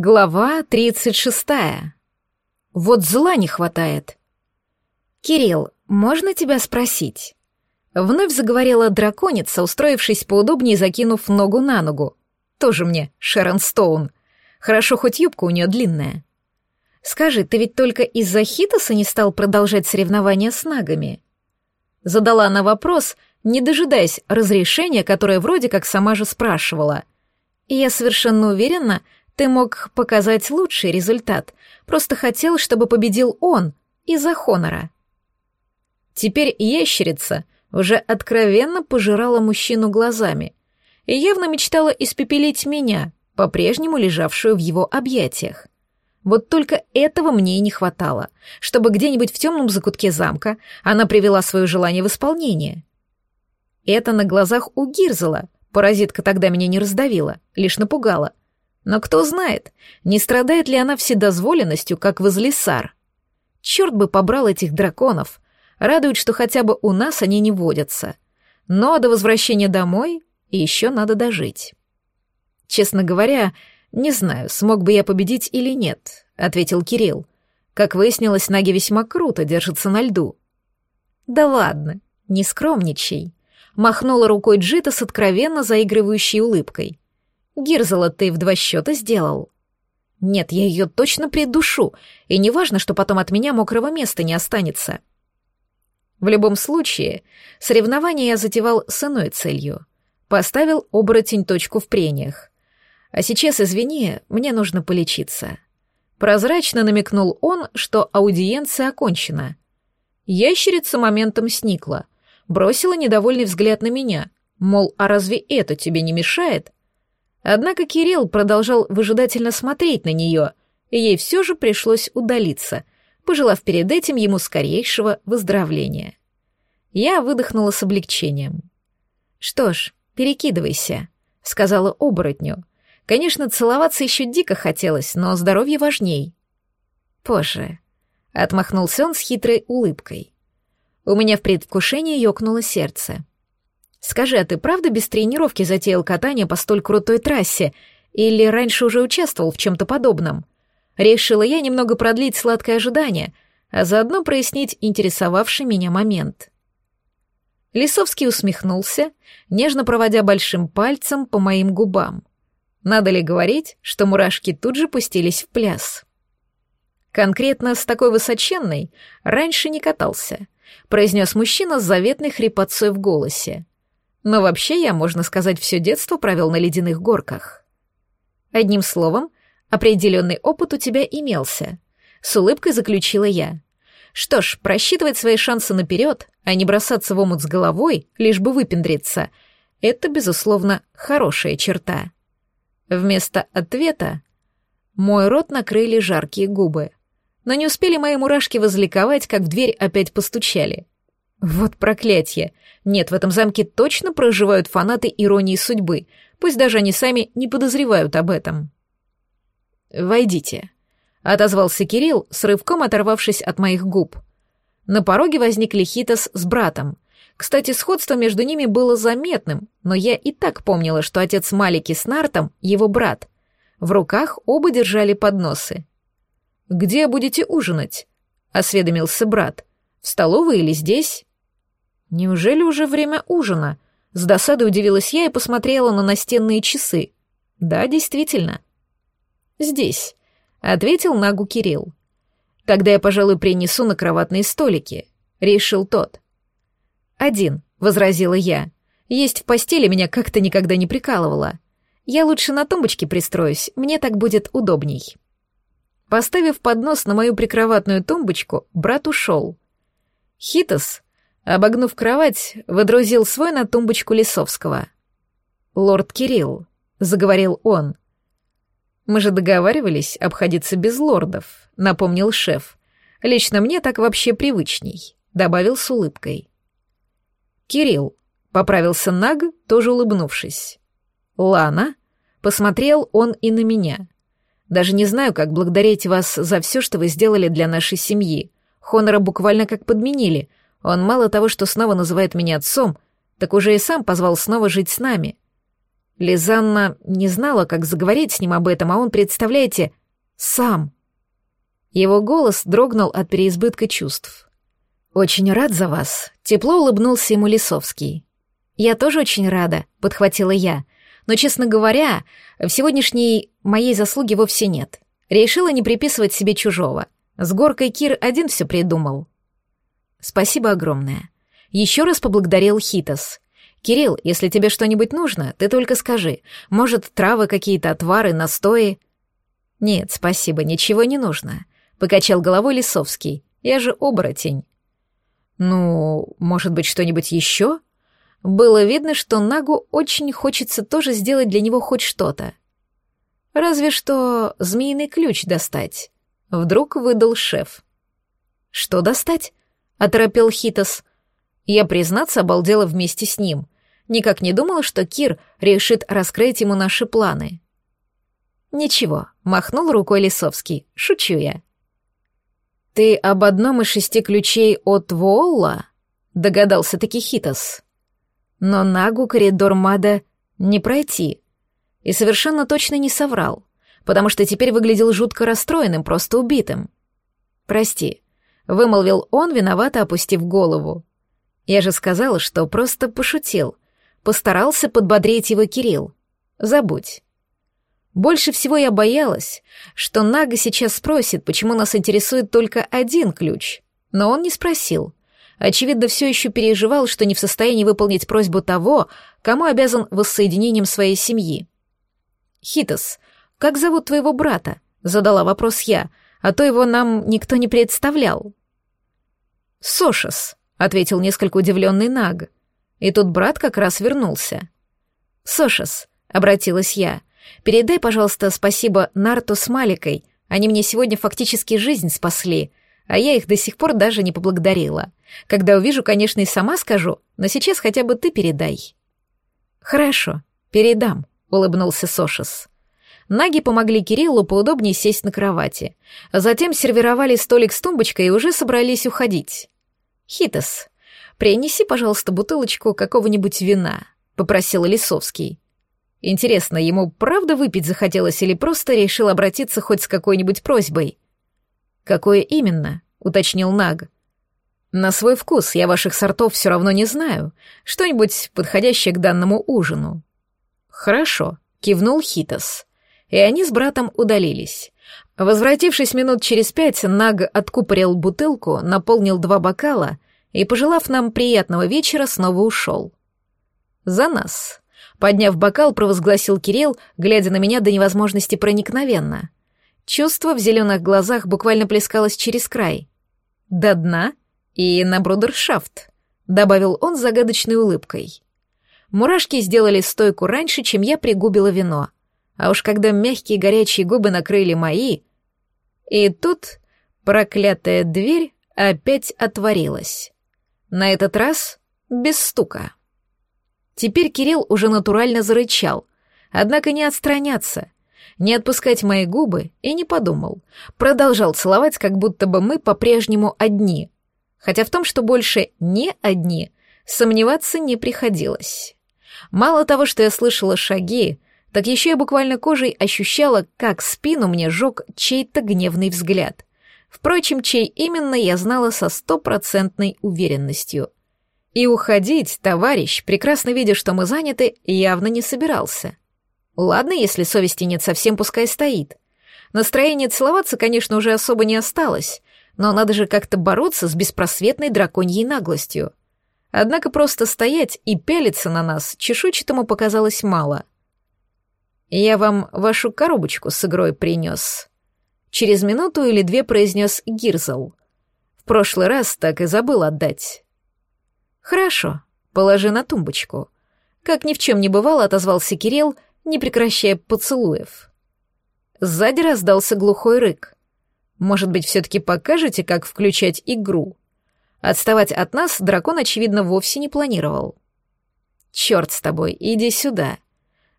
Глава 36. Вот зла не хватает. «Кирилл, можно тебя спросить?» Вновь заговорила драконица, устроившись поудобнее, закинув ногу на ногу. Тоже мне Шерон Стоун. Хорошо, хоть юбка у нее длинная. «Скажи, ты ведь только из-за Хитоса не стал продолжать соревнования с нагами?» Задала она вопрос, не дожидаясь разрешения, которое вроде как сама же спрашивала. И я совершенно уверена, ты мог показать лучший результат, просто хотел, чтобы победил он, из-за Хонора. Теперь ящерица уже откровенно пожирала мужчину глазами и явно мечтала испепелить меня, по-прежнему лежавшую в его объятиях. Вот только этого мне и не хватало, чтобы где-нибудь в темном закутке замка она привела свое желание в исполнение. Это на глазах у Гирзела, паразитка тогда меня не раздавила, лишь напугала — но кто знает, не страдает ли она вседозволенностью, как возлисар. Черт бы побрал этих драконов. Радует, что хотя бы у нас они не водятся. Но до возвращения домой еще надо дожить. Честно говоря, не знаю, смог бы я победить или нет, ответил Кирилл. Как выяснилось, Наги весьма круто держатся на льду. Да ладно, не скромничай. Махнула рукой Джита с откровенно заигрывающей улыбкой. Гирзела ты в два счета сделал. Нет, я ее точно придушу, и неважно, что потом от меня мокрого места не останется. В любом случае, соревнование я затевал с иной целью. Поставил оборотень точку в прениях. А сейчас, извини, мне нужно полечиться. Прозрачно намекнул он, что аудиенция окончена. Ящерица моментом сникла, бросила недовольный взгляд на меня, мол, а разве это тебе не мешает? Однако Кирилл продолжал выжидательно смотреть на нее, и ей все же пришлось удалиться, пожелав перед этим ему скорейшего выздоровления. Я выдохнула с облегчением. «Что ж, перекидывайся», — сказала оборотню. Конечно, целоваться еще дико хотелось, но здоровье важней. «Позже», — отмахнулся он с хитрой улыбкой. У меня в предвкушении ёкнуло сердце. Скажи, а ты правда без тренировки затеял катание по столь крутой трассе? Или раньше уже участвовал в чем-то подобном? Решила я немного продлить сладкое ожидание, а заодно прояснить интересовавший меня момент. Лисовский усмехнулся, нежно проводя большим пальцем по моим губам. Надо ли говорить, что мурашки тут же пустились в пляс? Конкретно с такой высоченной раньше не катался, произнес мужчина с заветной хрипотцой в голосе. Но вообще я, можно сказать, все детство провел на ледяных горках. Одним словом, определенный опыт у тебя имелся. С улыбкой заключила я. Что ж, просчитывать свои шансы наперед, а не бросаться в омут с головой, лишь бы выпендриться, это, безусловно, хорошая черта. Вместо ответа мой рот накрыли жаркие губы. Но не успели мои мурашки возликовать, как в дверь опять постучали. Вот проклятие. Нет, в этом замке точно проживают фанаты иронии судьбы, пусть даже они сами не подозревают об этом. «Войдите», — отозвался Кирилл, с рывком оторвавшись от моих губ. На пороге возник Лихитас с братом. Кстати, сходство между ними было заметным, но я и так помнила, что отец Малики с Нартом — его брат. В руках оба держали подносы. «Где будете ужинать?» — осведомился брат. «В столовой или здесь?» Неужели уже время ужина? С досадой удивилась я и посмотрела на настенные часы. Да, действительно. Здесь, ответил Нагу Кирилл. Тогда я, пожалуй, принесу на кроватные столики, решил тот. Один, возразила я. Есть в постели меня как-то никогда не прикалывало. Я лучше на тумбочке пристроюсь, мне так будет удобней. Поставив поднос на мою прикроватную тумбочку, брат ушел. Хитос Обогнув кровать, выдрузил свой на тумбочку Лисовского. «Лорд Кирилл», — заговорил он. «Мы же договаривались обходиться без лордов», — напомнил шеф. «Лично мне так вообще привычней», — добавил с улыбкой. «Кирилл», — поправился Наг, тоже улыбнувшись. «Лана», — посмотрел он и на меня. «Даже не знаю, как благодарить вас за все, что вы сделали для нашей семьи. Хонора буквально как подменили, он мало того, что снова называет меня отцом, так уже и сам позвал снова жить с нами. Лизанна не знала, как заговорить с ним об этом, а он, представляете, сам. Его голос дрогнул от переизбытка чувств. «Очень рад за вас», — тепло улыбнулся ему Лисовский. «Я тоже очень рада», — подхватила я. «Но, честно говоря, в сегодняшней моей заслуги вовсе нет. Решила не приписывать себе чужого. С горкой Кир один все придумал». «Спасибо огромное». Еще раз поблагодарил Хитос. «Кирилл, если тебе что-нибудь нужно, ты только скажи. Может, травы какие-то, отвары, настои?» «Нет, спасибо, ничего не нужно», — покачал головой Лисовский. «Я же оборотень». «Ну, может быть, что-нибудь еще?» Было видно, что Нагу очень хочется тоже сделать для него хоть что-то. Разве что змеиный ключ достать. Вдруг выдал шеф. «Что достать?» — оторопел Хитос. Я, признаться, обалдела вместе с ним. Никак не думала, что Кир решит раскрыть ему наши планы. «Ничего», — махнул рукой Лисовский. «Шучу я». «Ты об одном из шести ключей от Волла?» — догадался таки Хитос. Но Нагу коридор Мада не пройти. И совершенно точно не соврал, потому что теперь выглядел жутко расстроенным, просто убитым. «Прости», — вымолвил он, виновато опустив голову. Я же сказала, что просто пошутил. Постарался подбодрить его Кирилл. Забудь. Больше всего я боялась, что Нага сейчас спросит, почему нас интересует только один ключ. Но он не спросил. Очевидно, все еще переживал, что не в состоянии выполнить просьбу того, кому обязан воссоединением своей семьи. «Хитос, как зовут твоего брата?» — задала вопрос я, а то его нам никто не представлял. «Сошес», ответил несколько удивленный Наг. И тут брат как раз вернулся. «Сошас», — обратилась я, — «передай, пожалуйста, спасибо Нарту с Маликой. Они мне сегодня фактически жизнь спасли, а я их до сих пор даже не поблагодарила. Когда увижу, конечно, и сама скажу, но сейчас хотя бы ты передай». «Хорошо, передам», — улыбнулся Сошас. Наги помогли Кириллу поудобнее сесть на кровати. Затем сервировали столик с тумбочкой и уже собрались уходить. «Хитос, принеси, пожалуйста, бутылочку какого-нибудь вина», — попросил Лисовский. Интересно, ему правда выпить захотелось или просто решил обратиться хоть с какой-нибудь просьбой? «Какое именно?» — уточнил Наг. «На свой вкус я ваших сортов все равно не знаю. Что-нибудь подходящее к данному ужину». «Хорошо», — кивнул Хитос. И они с братом удалились. Возвратившись минут через пять, Наг откупорил бутылку, наполнил два бокала и, пожелав нам приятного вечера, снова ушел. «За нас!» Подняв бокал, провозгласил Кирилл, глядя на меня до невозможности проникновенно. Чувство в зеленых глазах буквально плескалось через край. «До дна и на брудершафт», — добавил он с загадочной улыбкой. Мурашки сделали стойку раньше, чем я пригубила вино. А уж когда мягкие горячие губы накрыли мои, и тут проклятая дверь опять отворилась. На этот раз без стука. Теперь Кирилл уже натурально зарычал, однако не отстраняться, не отпускать мои губы и не подумал. Продолжал целовать, как будто бы мы по-прежнему одни. Хотя в том, что больше не одни, сомневаться не приходилось. Мало того, что я слышала шаги, так еще я буквально кожей ощущала, как спину мне жег чей-то гневный взгляд. Впрочем, чей именно я знала со стопроцентной уверенностью. И уходить товарищ, прекрасно видя, что мы заняты, явно не собирался. Ладно, если совести нет совсем, пускай стоит. Настроение целоваться, конечно, уже особо не осталось, но надо же как-то бороться с беспросветной драконьей наглостью. Однако просто стоять и пялиться на нас чешуйчатому показалось мало — «Я вам вашу коробочку с игрой принес», — через минуту или две произнес Гирзл. «В прошлый раз так и забыл отдать». «Хорошо, положи на тумбочку». Как ни в чем не бывало, отозвался Кирилл, не прекращая поцелуев. Сзади раздался глухой рык. «Может быть, все-таки покажете, как включать игру?» Отставать от нас дракон, очевидно, вовсе не планировал. «Черт с тобой, иди сюда»,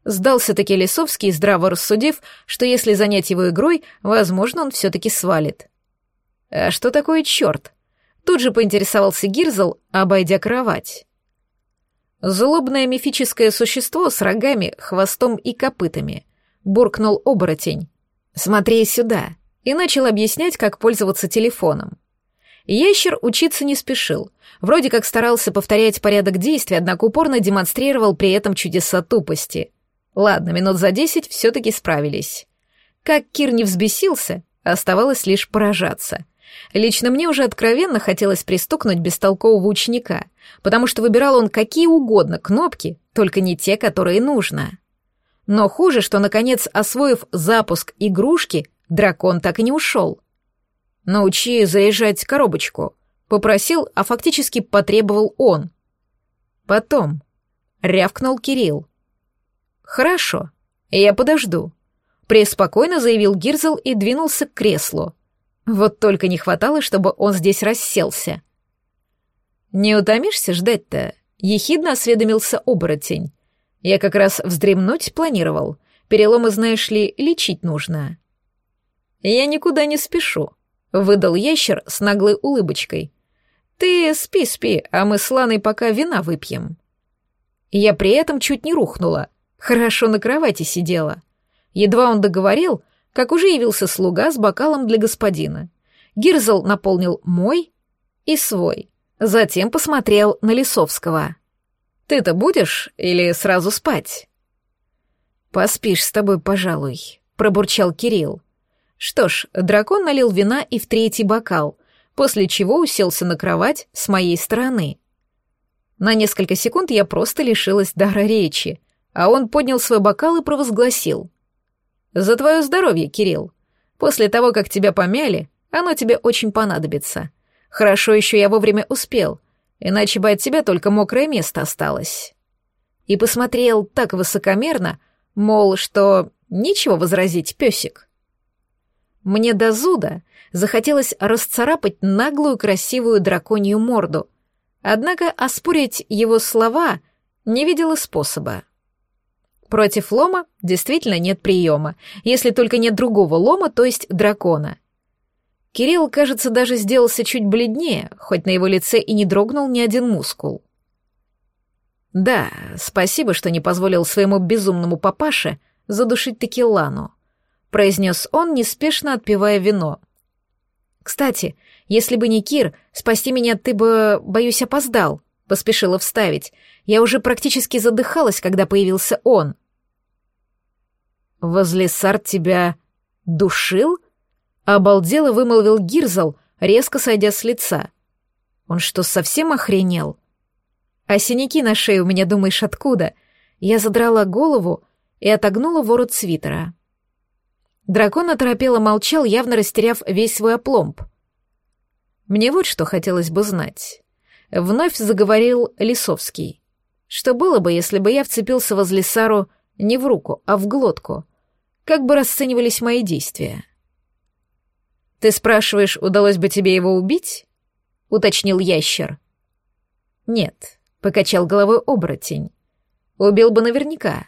Сдался-таки Лисовский, здраво рассудив, что если занять его игрой, возможно, он все-таки свалит. «А что такое черт?» Тут же поинтересовался Гирзл, обойдя кровать. Злобное мифическое существо с рогами, хвостом и копытами. Буркнул оборотень. «Смотри сюда!» И начал объяснять, как пользоваться телефоном. Ящер учиться не спешил. Вроде как старался повторять порядок действий, однако упорно демонстрировал при этом чудеса тупости. Ладно, минут за десять все-таки справились. Как Кир не взбесился, оставалось лишь поражаться. Лично мне уже откровенно хотелось пристукнуть бестолкового ученика, потому что выбирал он какие угодно кнопки, только не те, которые нужно. Но хуже, что, наконец, освоив запуск игрушки, дракон так и не ушел. «Научи заезжать коробочку», — попросил, а фактически потребовал он. «Потом», — рявкнул Кирилл. «Хорошо, я подожду», — преспокойно заявил Гирзел и двинулся к креслу. Вот только не хватало, чтобы он здесь расселся. «Не утомишься ждать-то?» — ехидно осведомился оборотень. «Я как раз вздремнуть планировал. Переломы, знаешь ли, лечить нужно». «Я никуда не спешу», — выдал ящер с наглой улыбочкой. «Ты спи, спи, а мы с Ланой пока вина выпьем». Я при этом чуть не рухнула. Хорошо на кровати сидела. Едва он договорил, как уже явился слуга с бокалом для господина. Гирзл наполнил мой и свой. Затем посмотрел на Лисовского. «Ты-то будешь или сразу спать?» «Поспишь с тобой, пожалуй», — пробурчал Кирилл. Что ж, дракон налил вина и в третий бокал, после чего уселся на кровать с моей стороны. На несколько секунд я просто лишилась дара речи, а он поднял свой бокал и провозгласил. «За твое здоровье, Кирилл. После того, как тебя помяли, оно тебе очень понадобится. Хорошо еще я вовремя успел, иначе бы от тебя только мокрое место осталось». И посмотрел так высокомерно, мол, что нечего возразить, песик. Мне до зуда захотелось расцарапать наглую красивую драконью морду, однако оспорить его слова не видела способа. Против лома действительно нет приема, если только нет другого лома, то есть дракона. Кирилл, кажется, даже сделался чуть бледнее, хоть на его лице и не дрогнул ни один мускул. «Да, спасибо, что не позволил своему безумному папаше задушить Текилану», — произнес он, неспешно отпивая вино. «Кстати, если бы не Кир, спасти меня ты бы, боюсь, опоздал», — поспешила вставить. Я уже практически задыхалась, когда появился он. Возле сар тебя душил?» Обалдело вымолвил Гирзал, резко сойдя с лица. «Он что, совсем охренел?» «А синяки на шее у меня, думаешь, откуда?» Я задрала голову и отогнула ворот свитера. Дракон оторопело молчал, явно растеряв весь свой опломб. «Мне вот что хотелось бы знать». Вновь заговорил Лисовский. «Что было бы, если бы я вцепился возле Сару не в руку, а в глотку? как бы расценивались мои действия. «Ты спрашиваешь, удалось бы тебе его убить?» — уточнил ящер. «Нет», — покачал головой оборотень. «Убил бы наверняка.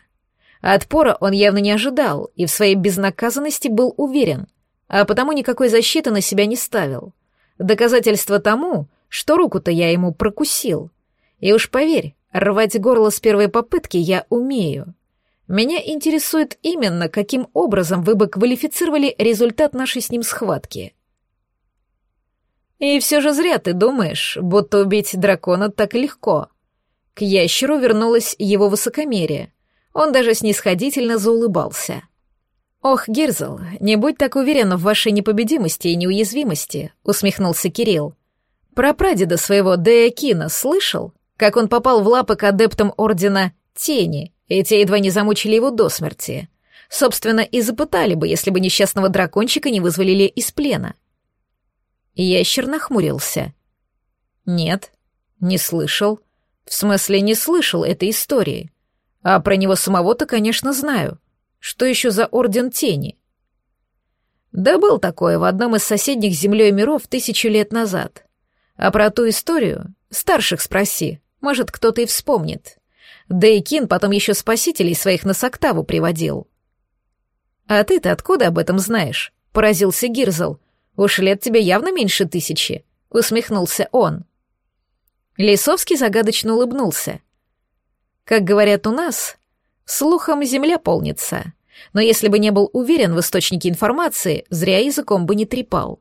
Отпора он явно не ожидал и в своей безнаказанности был уверен, а потому никакой защиты на себя не ставил. Доказательство тому, что руку-то я ему прокусил. И уж поверь, рвать горло с первой попытки я умею. Меня интересует именно, каким образом вы бы квалифицировали результат нашей с ним схватки. И все же зря ты думаешь, будто убить дракона так легко. К ящеру вернулось его высокомерие. Он даже снисходительно заулыбался. «Ох, Герзл, не будь так уверен в вашей непобедимости и неуязвимости», — усмехнулся Кирилл. «Про прадеда своего Деякина слышал? Как он попал в лапы к адептам Ордена Тени и те едва не замучили его до смерти. Собственно, и запытали бы, если бы несчастного дракончика не вызволили из плена. Ящер нахмурился. «Нет, не слышал. В смысле, не слышал этой истории. А про него самого-то, конечно, знаю. Что еще за Орден Тени?» «Да был такое в одном из соседних землей миров тысячу лет назад. А про ту историю старших спроси, может, кто-то и вспомнит». Да и Кин потом еще спасителей своих на Соктаву приводил. «А ты-то откуда об этом знаешь?» — поразился Гирзл. «Уж лет тебе явно меньше тысячи», — усмехнулся он. Лисовский загадочно улыбнулся. Как говорят у нас, слухом земля полнится. Но если бы не был уверен в источнике информации, зря языком бы не трепал.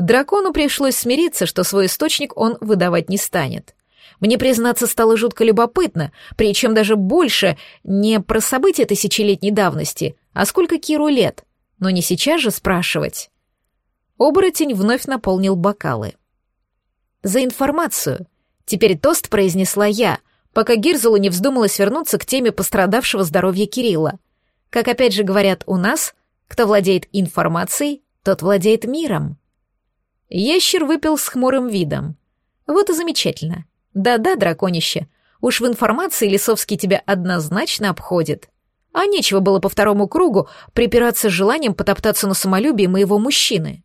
Дракону пришлось смириться, что свой источник он выдавать не станет. Мне, признаться, стало жутко любопытно, причем даже больше не про события тысячелетней давности, а сколько Киру лет, но не сейчас же спрашивать. Оборотень вновь наполнил бокалы. «За информацию!» Теперь тост произнесла я, пока Гирзелу не вздумалось вернуться к теме пострадавшего здоровья Кирилла. Как опять же говорят у нас, кто владеет информацией, тот владеет миром. Ящер выпил с хмурым видом. Вот и замечательно. Да-да, драконище, уж в информации Лисовский тебя однозначно обходит. А нечего было по второму кругу припираться с желанием потоптаться на самолюбие моего мужчины.